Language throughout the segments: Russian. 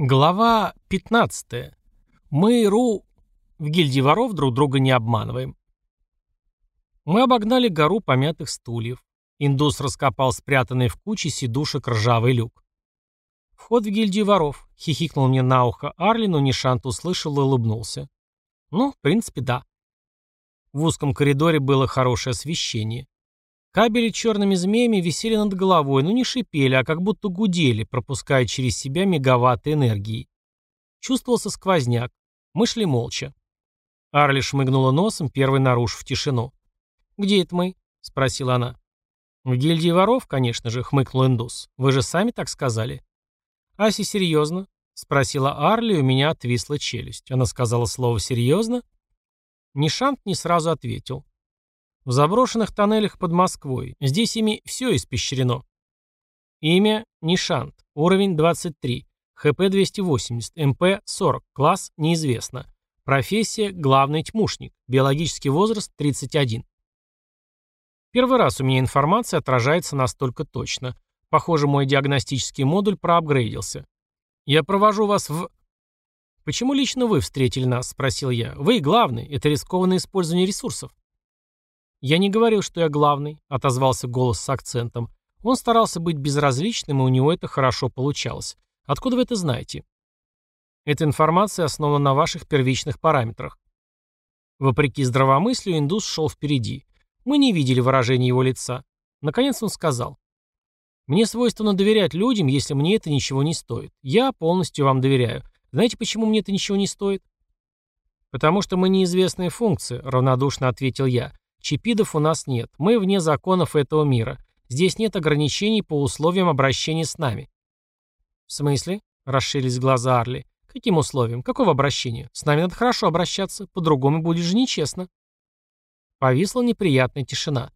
Глава 15. Мы, Ру, в гильдии воров друг друга не обманываем. Мы обогнали гору помятых стульев. Индус раскопал спрятанный в куче сидушек ржавый люк. «Вход в гильдию воров», — хихикнул мне на ухо Арли, но Нишант услышал и улыбнулся. «Ну, в принципе, да». В узком коридоре было хорошее освещение. Кабели черными змеями висели над головой, но не шипели, а как будто гудели, пропуская через себя мегаватты энергии. Чувствовался сквозняк. Мы шли молча. Арли шмыгнула носом, первой нарушив тишину. «Где это мы?» — спросила она. «В гильдии воров, конечно же», — хмыкнул индус. «Вы же сами так сказали». «Аси, серьезно?» — спросила Арли, у меня отвисла челюсть. Она сказала слово «серьезно»? Нишант не сразу ответил. В заброшенных тоннелях под Москвой. Здесь ими все испещрено. Имя – Нишант. Уровень 23. ХП 280. МП 40. Класс – неизвестно. Профессия – главный тьмушник. Биологический возраст – 31. Первый раз у меня информация отражается настолько точно. Похоже, мой диагностический модуль проапгрейдился. Я провожу вас в... «Почему лично вы встретили нас?» – спросил я. «Вы главный. Это рискованное использование ресурсов». «Я не говорил, что я главный», — отозвался голос с акцентом. Он старался быть безразличным, и у него это хорошо получалось. «Откуда вы это знаете?» «Эта информация основана на ваших первичных параметрах». Вопреки здравомыслию, индус шел впереди. Мы не видели выражения его лица. Наконец он сказал. «Мне свойственно доверять людям, если мне это ничего не стоит. Я полностью вам доверяю. Знаете, почему мне это ничего не стоит?» «Потому что мы неизвестные функции», — равнодушно ответил я. Чипидов у нас нет. Мы вне законов этого мира. Здесь нет ограничений по условиям обращения с нами. В смысле? Расширились глаза Арли. Каким условиям? Какого обращения? С нами надо хорошо обращаться, по-другому будет же нечестно. Повисла неприятная тишина.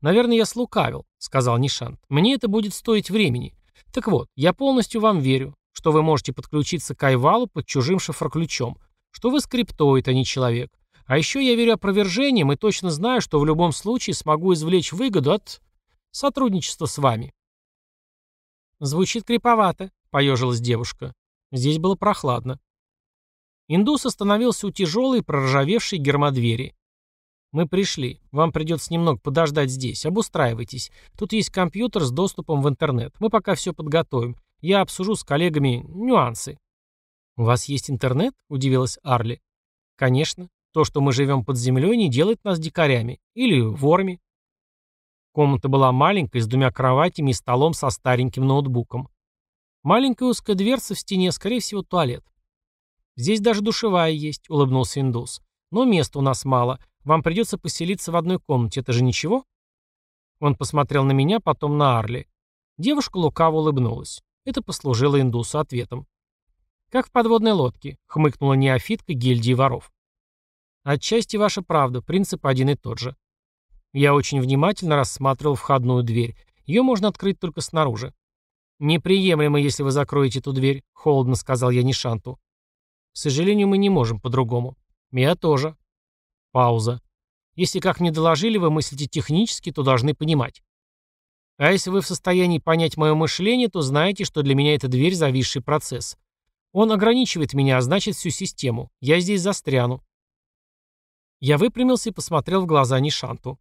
«Наверное, я слукавил», — сказал Нишант. «Мне это будет стоить времени. Так вот, я полностью вам верю, что вы можете подключиться к Айвалу под чужим шифроключом, что вы скриптоид, а не человек, а еще я верю опровержениям и точно знаю, что в любом случае смогу извлечь выгоду от сотрудничества с вами. Звучит криповато, поежилась девушка. Здесь было прохладно. Индус остановился у тяжелой, проржавевшей гермодвери. «Мы пришли. Вам придется немного подождать здесь. Обустраивайтесь. Тут есть компьютер с доступом в интернет. Мы пока все подготовим. Я обсужу с коллегами нюансы». «У вас есть интернет?» – удивилась Арли. «Конечно. То, что мы живем под землей, не делает нас дикарями. Или ворами. Комната была маленькой, с двумя кроватями и столом со стареньким ноутбуком. Маленькая узкая дверца в стене, скорее всего, туалет. «Здесь даже душевая есть», — улыбнулся индус. «Но места у нас мало. Вам придется поселиться в одной комнате. Это же ничего?» Он посмотрел на меня, потом на Арли. Девушка лукаво улыбнулась. Это послужило индусу ответом. «Как в подводной лодке», — хмыкнула неофитка гильдии воров. Отчасти ваша правда, принцип один и тот же. Я очень внимательно рассматривал входную дверь. Ее можно открыть только снаружи. «Неприемлемо, если вы закроете эту дверь», — холодно сказал я Нишанту. «К сожалению, мы не можем по-другому». «Я тоже». Пауза. «Если как мне доложили, вы мыслите технически, то должны понимать». «А если вы в состоянии понять мое мышление, то знаете, что для меня эта дверь зависший процесс. Он ограничивает меня, а значит всю систему. Я здесь застряну. Я выпрямился и посмотрел в глаза Нишанту.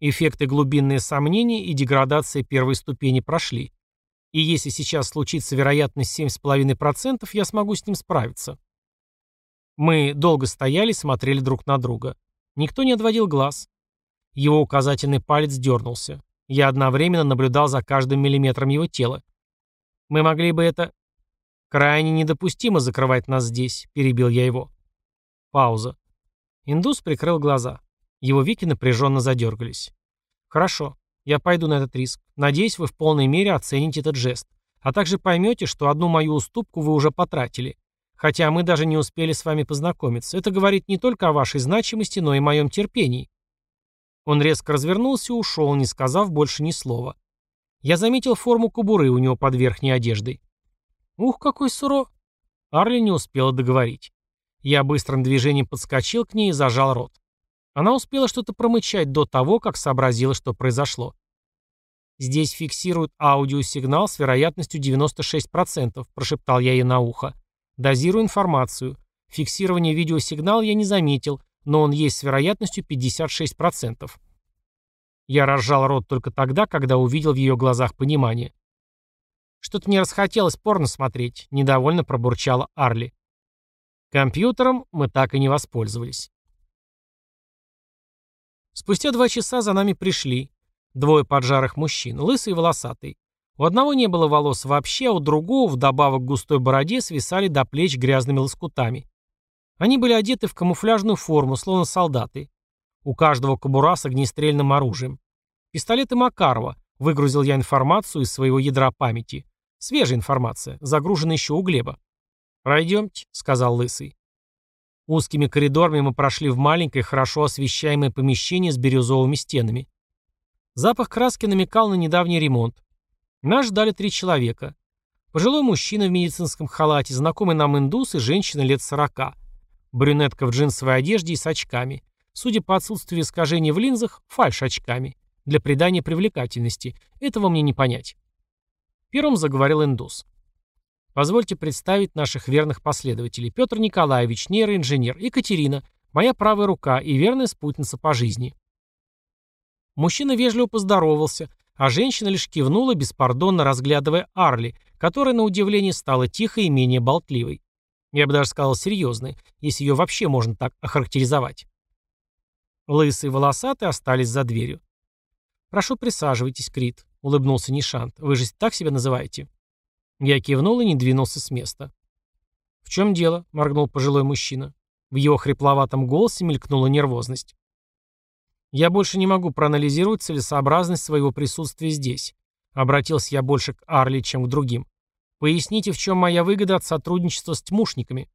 Эффекты глубинные сомнения и деградация первой ступени прошли. И если сейчас случится вероятность 7,5%, я смогу с ним справиться. Мы долго стояли, смотрели друг на друга. Никто не отводил глаз. Его указательный палец дернулся. Я одновременно наблюдал за каждым миллиметром его тела. Мы могли бы это... Крайне недопустимо закрывать нас здесь, перебил я его. Пауза. Индус прикрыл глаза. Его веки напряженно задергались. «Хорошо, я пойду на этот риск. Надеюсь, вы в полной мере оцените этот жест. А также поймете, что одну мою уступку вы уже потратили. Хотя мы даже не успели с вами познакомиться. Это говорит не только о вашей значимости, но и моем терпении». Он резко развернулся и ушел, не сказав больше ни слова. Я заметил форму кобуры у него под верхней одеждой. «Ух, какой суро...» Арли не успела договорить. Я быстрым движением подскочил к ней и зажал рот. Она успела что-то промычать до того, как сообразила, что произошло. «Здесь фиксируют аудиосигнал с вероятностью 96%, прошептал я ей на ухо. «Дозирую информацию. Фиксирование видеосигнала я не заметил, но он есть с вероятностью 56%. Я разжал рот только тогда, когда увидел в ее глазах понимание. «Что-то мне расхотелось порно смотреть», — недовольно пробурчала Арли. Компьютером мы так и не воспользовались. Спустя два часа за нами пришли. Двое поджарых мужчин, лысый и волосатый. У одного не было волос вообще, а у другого, вдобавок к густой бороде, свисали до плеч грязными лоскутами. Они были одеты в камуфляжную форму, словно солдаты. У каждого кобура с огнестрельным оружием. Пистолеты Макарова. Выгрузил я информацию из своего ядра памяти. Свежая информация, загружена еще у Глеба. «Пройдемте», — сказал Лысый. Узкими коридорами мы прошли в маленькое, хорошо освещаемое помещение с бирюзовыми стенами. Запах краски намекал на недавний ремонт. Нас ждали три человека. Пожилой мужчина в медицинском халате, знакомый нам индус и женщина лет сорока. Брюнетка в джинсовой одежде и с очками. Судя по отсутствию искажений в линзах, фальш очками. Для придания привлекательности. Этого мне не понять. Первым заговорил индус. Позвольте представить наших верных последователей. Петр Николаевич, нейроинженер, Екатерина, моя правая рука и верная спутница по жизни. Мужчина вежливо поздоровался, а женщина лишь кивнула, беспардонно разглядывая Арли, которая, на удивление, стала тихой и менее болтливой. Я бы даже сказал серьезной, если ее вообще можно так охарактеризовать. Лысые волосатые остались за дверью. «Прошу, присаживайтесь, Крит», — улыбнулся Нишант. «Вы же так себя называете?» Я кивнул и не двинулся с места. «В чем дело?» — моргнул пожилой мужчина. В его хрипловатом голосе мелькнула нервозность. «Я больше не могу проанализировать целесообразность своего присутствия здесь», — обратился я больше к Арли, чем к другим. Поясните, в чем моя выгода от сотрудничества с тьмушниками?»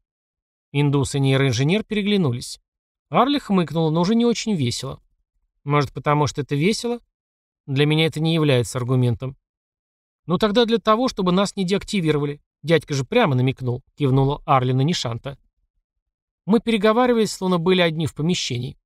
Индус и нейроинженер переглянулись. Арли хмыкнула, но уже не очень весело. «Может, потому что это весело?» «Для меня это не является аргументом». «Ну тогда для того, чтобы нас не деактивировали. Дядька же прямо намекнул», — кивнула Арли на Нишанта. Мы переговаривались, словно были одни в помещении.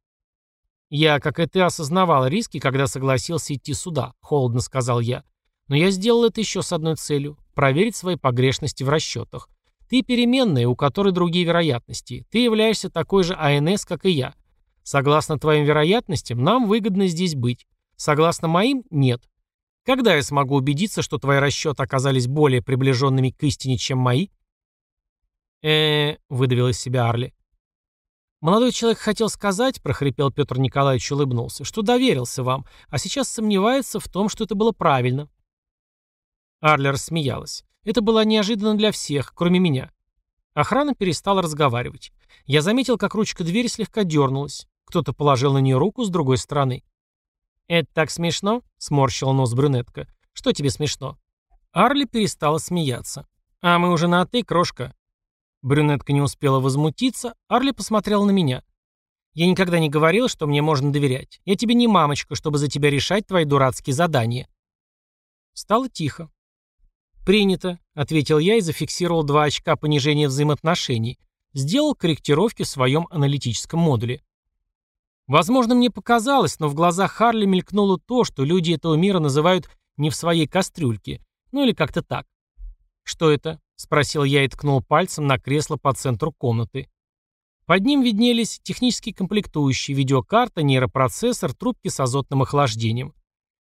«Я, как и ты, осознавал риски, когда согласился идти сюда», — холодно сказал я. «Но я сделал это еще с одной целью проверить свои погрешности в расчетах. Ты переменная, у которой другие вероятности. Ты являешься такой же АНС, как и я. Согласно твоим вероятностям, нам выгодно здесь быть. Согласно моим – нет. Когда я смогу убедиться, что твои расчеты оказались более приближенными к истине, чем мои? э выдавил из себя Арли. «Молодой человек хотел сказать, — прохрипел Петр Николаевич, улыбнулся, — что доверился вам, а сейчас сомневается в том, что это было правильно. Арли рассмеялась. Это было неожиданно для всех, кроме меня. Охрана перестала разговаривать. Я заметил, как ручка двери слегка дернулась. Кто-то положил на нее руку с другой стороны. «Это так смешно?» — сморщила нос брюнетка. «Что тебе смешно?» Арли перестала смеяться. «А мы уже на «ты», крошка». Брюнетка не успела возмутиться, Арли посмотрел на меня. «Я никогда не говорил, что мне можно доверять. Я тебе не мамочка, чтобы за тебя решать твои дурацкие задания». Стало тихо. «Принято», — ответил я и зафиксировал два очка понижения взаимоотношений. Сделал корректировки в своем аналитическом модуле. Возможно, мне показалось, но в глазах Харли мелькнуло то, что люди этого мира называют «не в своей кастрюльке», ну или как-то так. «Что это?» — спросил я и ткнул пальцем на кресло по центру комнаты. Под ним виднелись технические комплектующие, видеокарта, нейропроцессор, трубки с азотным охлаждением.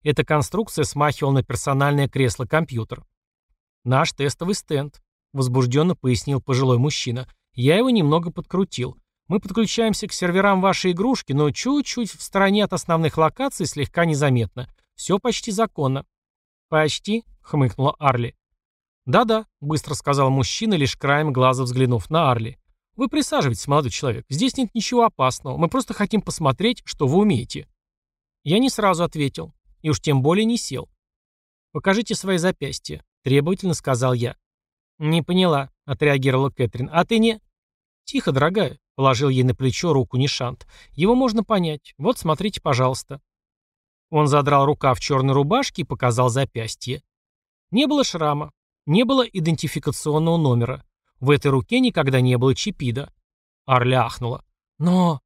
Эта конструкция смахивала на персональное кресло-компьютер. «Наш тестовый стенд», — возбужденно пояснил пожилой мужчина. «Я его немного подкрутил. Мы подключаемся к серверам вашей игрушки, но чуть-чуть в стороне от основных локаций слегка незаметно. Все почти законно». «Почти», — хмыкнула Арли. «Да-да», — быстро сказал мужчина, лишь краем глаза взглянув на Арли. «Вы присаживайтесь, молодой человек. Здесь нет ничего опасного. Мы просто хотим посмотреть, что вы умеете». Я не сразу ответил. И уж тем более не сел. «Покажите свои запястья», Требовательно сказал я. «Не поняла», — отреагировала Кэтрин. «А ты не...» «Тихо, дорогая», — положил ей на плечо руку Нишант. «Его можно понять. Вот, смотрите, пожалуйста». Он задрал рука в черной рубашке и показал запястье. Не было шрама, не было идентификационного номера. В этой руке никогда не было чипида. Арля ахнула. «Но...»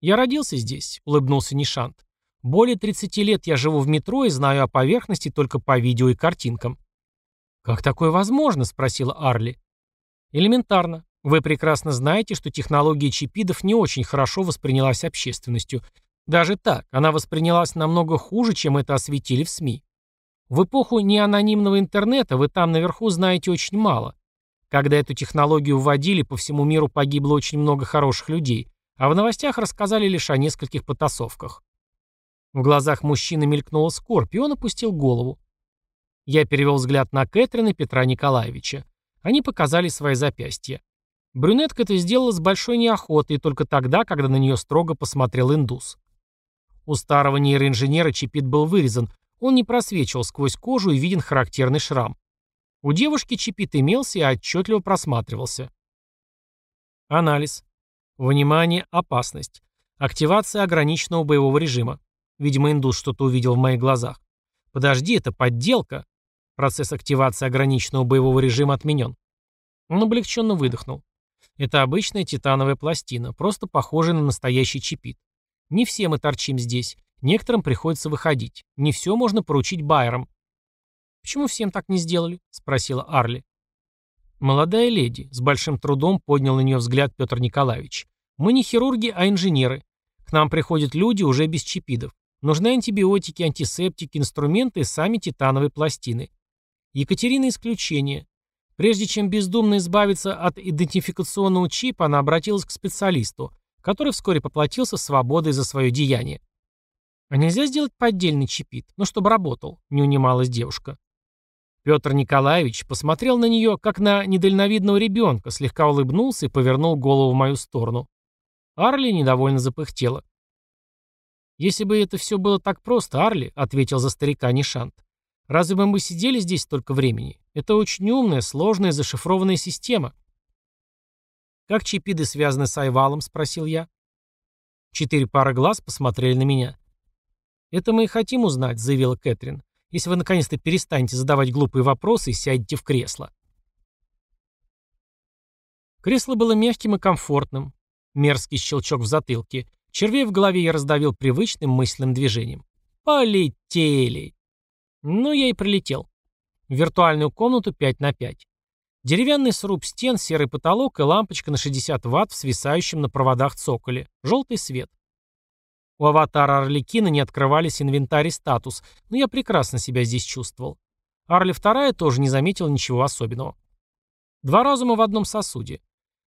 «Я родился здесь», — улыбнулся Нишант. Более 30 лет я живу в метро и знаю о поверхности только по видео и картинкам». «Как такое возможно?» — спросила Арли. «Элементарно. Вы прекрасно знаете, что технология чипидов не очень хорошо воспринялась общественностью. Даже так, она воспринялась намного хуже, чем это осветили в СМИ. В эпоху неанонимного интернета вы там наверху знаете очень мало. Когда эту технологию вводили, по всему миру погибло очень много хороших людей, а в новостях рассказали лишь о нескольких потасовках. В глазах мужчины мелькнула скорбь, и он опустил голову. Я перевел взгляд на Кэтрин и Петра Николаевича. Они показали свои запястья. Брюнетка это сделала с большой неохотой, только тогда, когда на нее строго посмотрел индус. У старого нейроинженера чипит был вырезан, он не просвечивал сквозь кожу и виден характерный шрам. У девушки чипит имелся и отчетливо просматривался. Анализ. Внимание, опасность. Активация ограниченного боевого режима. Видимо, индус что-то увидел в моих глазах. Подожди, это подделка. Процесс активации ограниченного боевого режима отменен. Он облегченно выдохнул. Это обычная титановая пластина, просто похожая на настоящий чипит. Не все мы торчим здесь. Некоторым приходится выходить. Не все можно поручить байерам. «Почему всем так не сделали?» — спросила Арли. Молодая леди, с большим трудом поднял на нее взгляд Петр Николаевич. «Мы не хирурги, а инженеры. К нам приходят люди уже без чипидов. Нужны антибиотики, антисептики, инструменты и сами титановые пластины. Екатерина исключение. Прежде чем бездумно избавиться от идентификационного чипа, она обратилась к специалисту, который вскоре поплатился свободой за свое деяние. «А нельзя сделать поддельный чипит, ну, чтобы работал?» — не унималась девушка. Петр Николаевич посмотрел на нее, как на недальновидного ребенка, слегка улыбнулся и повернул голову в мою сторону. Арли недовольно запыхтела. «Если бы это все было так просто, Арли», — ответил за старика Нишант, — «разве бы мы сидели здесь столько времени? Это очень умная, сложная, зашифрованная система». «Как чипиды связаны с Айвалом?» — спросил я. Четыре пары глаз посмотрели на меня. «Это мы и хотим узнать», — заявила Кэтрин. «Если вы наконец-то перестанете задавать глупые вопросы и сядете в кресло». Кресло было мягким и комфортным. Мерзкий щелчок в затылке. Червей в голове я раздавил привычным мысленным движением. «Полетели!» Ну, я и прилетел. В виртуальную комнату 5 на 5. Деревянный сруб стен, серый потолок и лампочка на 60 ватт в свисающем на проводах цоколе. Желтый свет. У аватара Орликина не открывались инвентарь и статус, но я прекрасно себя здесь чувствовал. Арли вторая тоже не заметила ничего особенного. Два разума в одном сосуде.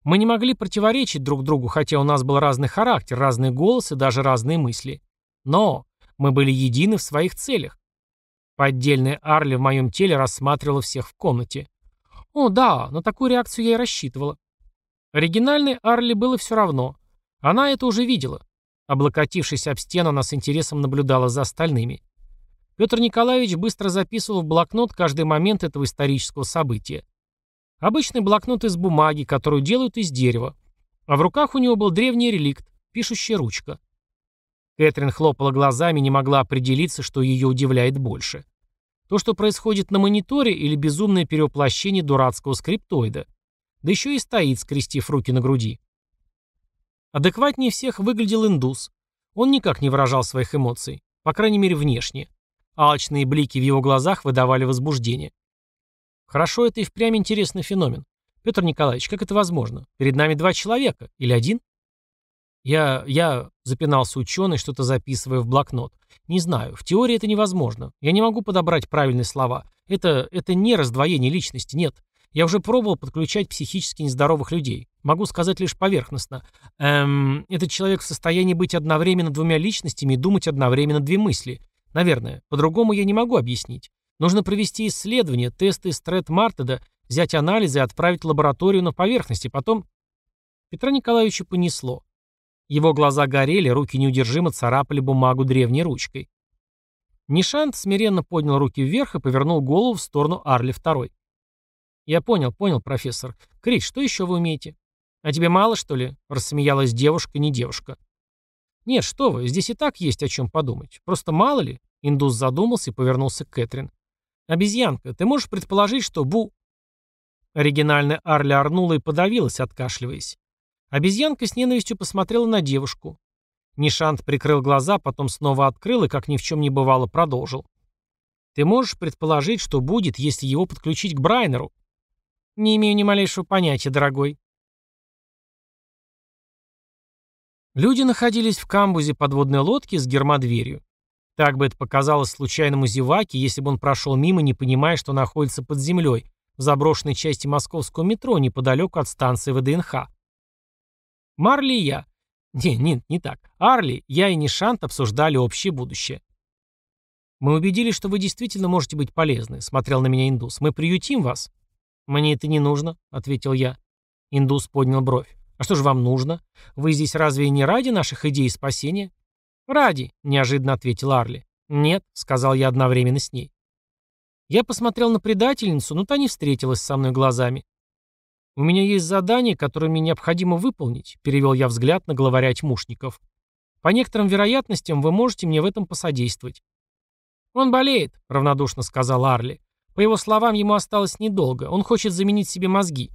Мы не могли противоречить друг другу, хотя у нас был разный характер, разный голос и даже разные мысли. Но мы были едины в своих целях. Поддельная Арли в моем теле рассматривала всех в комнате. О, да, на такую реакцию я и рассчитывала. Оригинальной Арли было все равно. Она это уже видела. Облокотившись об стену, она с интересом наблюдала за остальными. Петр Николаевич быстро записывал в блокнот каждый момент этого исторического события. Обычный блокнот из бумаги, которую делают из дерева. А в руках у него был древний реликт – пишущая ручка. Кэтрин хлопала глазами и не могла определиться, что ее удивляет больше. То, что происходит на мониторе, или безумное перевоплощение дурацкого скриптоида. Да еще и стоит, скрестив руки на груди. Адекватнее всех выглядел индус. Он никак не выражал своих эмоций, по крайней мере внешне. Алчные блики в его глазах выдавали возбуждение. Хорошо, это и впрямь интересный феномен. Петр Николаевич, как это возможно? Перед нами два человека? Или один? Я... я... Запинался ученый, что-то записывая в блокнот. Не знаю. В теории это невозможно. Я не могу подобрать правильные слова. Это... это не раздвоение личности, нет. Я уже пробовал подключать психически нездоровых людей. Могу сказать лишь поверхностно. Эм, этот человек в состоянии быть одновременно двумя личностями и думать одновременно две мысли. Наверное. По-другому я не могу объяснить. Нужно провести исследование, тесты Стрет Мартеда, взять анализы и отправить в лабораторию на поверхности. Потом... Петра Николаевича понесло. Его глаза горели, руки неудержимо царапали бумагу древней ручкой. Нишант смиренно поднял руки вверх и повернул голову в сторону Арли второй. «Я понял, понял, профессор. Крит, что еще вы умеете?» «А тебе мало, что ли?» — рассмеялась девушка, не девушка. «Нет, что вы, здесь и так есть о чем подумать. Просто мало ли?» Индус задумался и повернулся к Кэтрин. «Обезьянка, ты можешь предположить, что Бу...» Оригинальная Арли орнула и подавилась, откашливаясь. Обезьянка с ненавистью посмотрела на девушку. Нишант прикрыл глаза, потом снова открыл и, как ни в чем не бывало, продолжил. «Ты можешь предположить, что будет, если его подключить к Брайнеру?» «Не имею ни малейшего понятия, дорогой». Люди находились в камбузе подводной лодки с гермодверью. Так бы это показалось случайному зеваке, если бы он прошел мимо, не понимая, что находится под землей, в заброшенной части московского метро, неподалеку от станции ВДНХ. Марли и я. Не, нет, не так. Арли, я и Нишант обсуждали общее будущее. «Мы убедились, что вы действительно можете быть полезны», — смотрел на меня индус. «Мы приютим вас». «Мне это не нужно», — ответил я. Индус поднял бровь. «А что же вам нужно? Вы здесь разве не ради наших идей спасения?» «Ради», — неожиданно ответил Арли. «Нет», — сказал я одновременно с ней. Я посмотрел на предательницу, но та не встретилась со мной глазами. «У меня есть задание, которое мне необходимо выполнить», — перевел я взгляд на главаря тьмушников. «По некоторым вероятностям вы можете мне в этом посодействовать». «Он болеет», — равнодушно сказал Арли. По его словам, ему осталось недолго. Он хочет заменить себе мозги.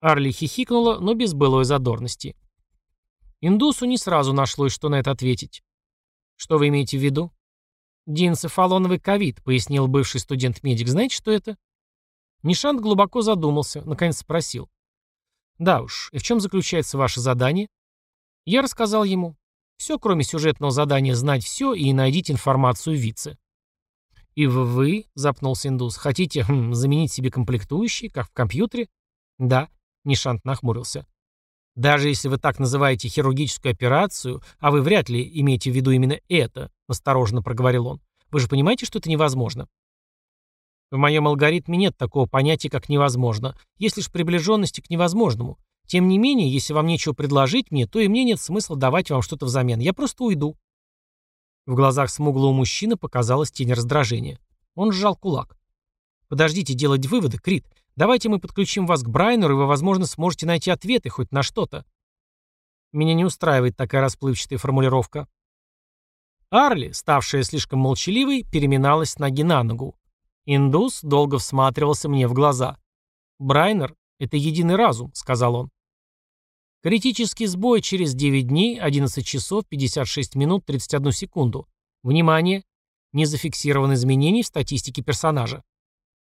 Арли хихикнула, но без былой задорности. Индусу не сразу нашлось, что на это ответить. «Что вы имеете в виду?» «Диэнцефалоновый ковид», — пояснил бывший студент-медик. «Знаете, что это?» Нишант глубоко задумался, наконец спросил. «Да уж, и в чем заключается ваше задание?» Я рассказал ему. Все, кроме сюжетного задания «Знать все» и найдите информацию вице. «И вы, — запнулся индус, — хотите хм, заменить себе комплектующие, как в компьютере?» «Да», — Нишант нахмурился. «Даже если вы так называете хирургическую операцию, а вы вряд ли имеете в виду именно это», — осторожно проговорил он, — «вы же понимаете, что это невозможно?» В моем алгоритме нет такого понятия, как невозможно. Есть лишь приближенности к невозможному. Тем не менее, если вам нечего предложить мне, то и мне нет смысла давать вам что-то взамен. Я просто уйду. В глазах смуглого мужчины показалась тень раздражения. Он сжал кулак. «Подождите делать выводы, Крит. Давайте мы подключим вас к Брайнеру, и вы, возможно, сможете найти ответы хоть на что-то». Меня не устраивает такая расплывчатая формулировка. Арли, ставшая слишком молчаливой, переминалась с ноги на ногу. Индус долго всматривался мне в глаза. «Брайнер — это единый разум», — сказал он. Критический сбой через 9 дней, 11 часов, 56 минут, 31 секунду. Внимание! Не зафиксированы изменений в статистике персонажа.